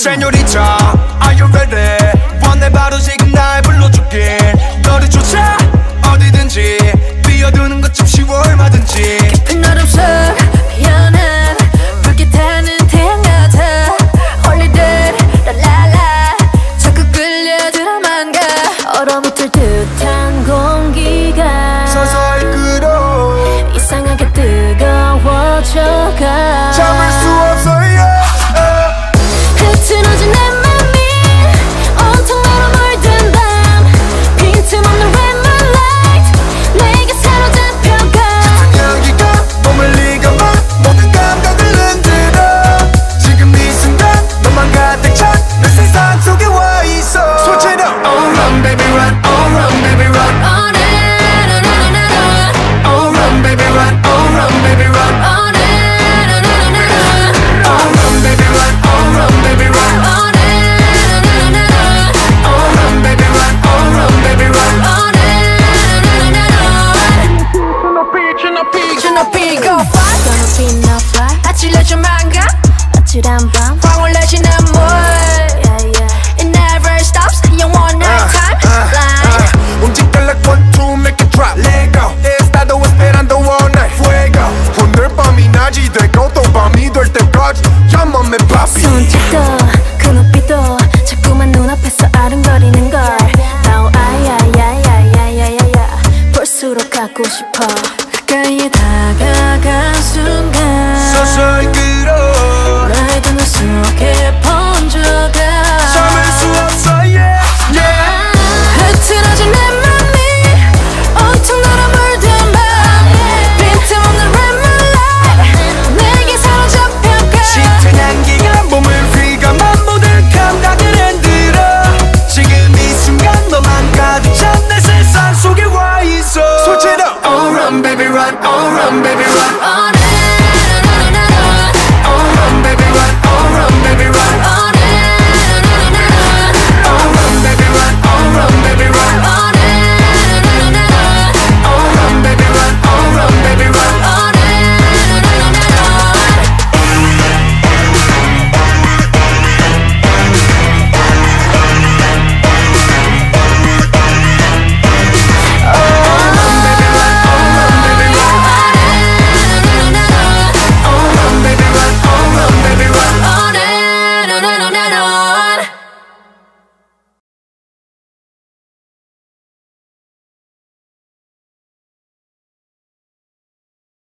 세뇨리자 Are you ready? 원해 바로 지금 날 불러줄게. 너를 쫓아 어디든지. 뛰어드는 것좀 쉬워 얼마든지. 깊은 얼음속 피어난 붉게 타는 태양 같아 Holiday 라라라 자꾸 끌려 들어만 가. 얼어붙을 때 갖고 싶어. 가까이 다가간 순간. run, oh run, baby, run. Oh.